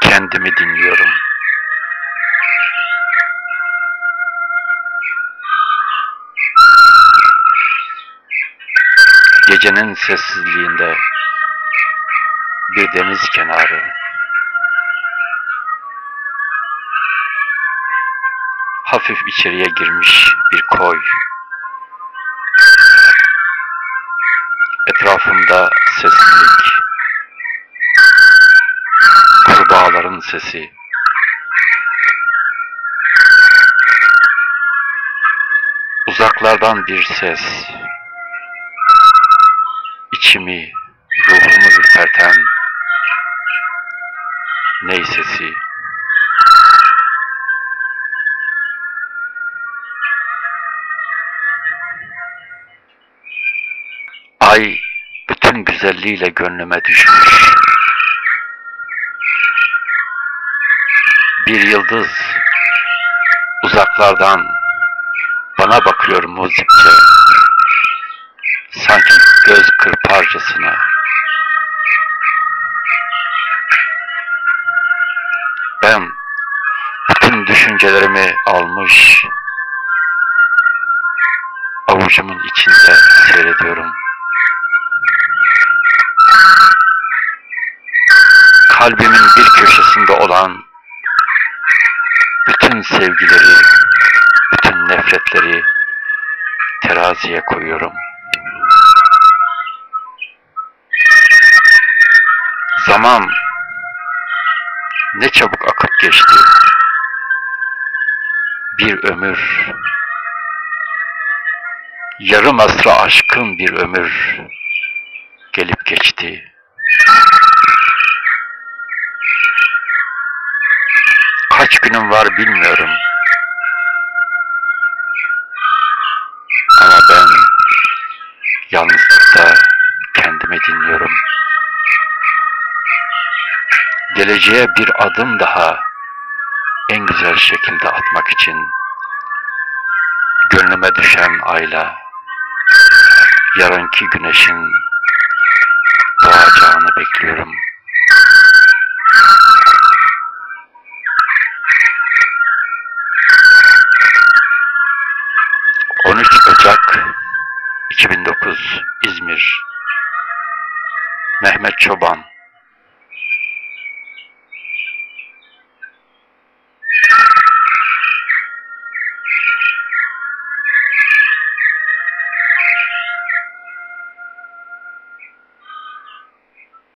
kendimi dinliyorum. Gecenin sessizliğinde bir deniz kenarı. Hafif içeriye girmiş bir koy. Etrafımda sessizlik kurbağaların sesi uzaklardan bir ses içimi, ruhumu ürperten ney sesi. Ay bütün güzelliğiyle gönlüme düşmüş. Bir yıldız uzaklardan bana bakıyor muzipçe sanki göz kırparcasına. Ben bütün düşüncelerimi almış, avucumun içinde seyrediyorum. Kalbimin bir köşesinde olan bütün sevgileri, bütün nefretleri teraziye koyuyorum. Zaman ne çabuk akıp geçti. Bir ömür, yarım asra aşkın bir ömür gelip geçti. Kaç günüm var bilmiyorum. Ama ben yalnızlıkta kendimi dinliyorum. Geleceğe bir adım daha en güzel şekilde atmak için gönlüme düşen ayla yarınki güneşin doğacağını bekliyorum. Ocak 2009 İzmir. Mehmet Çoban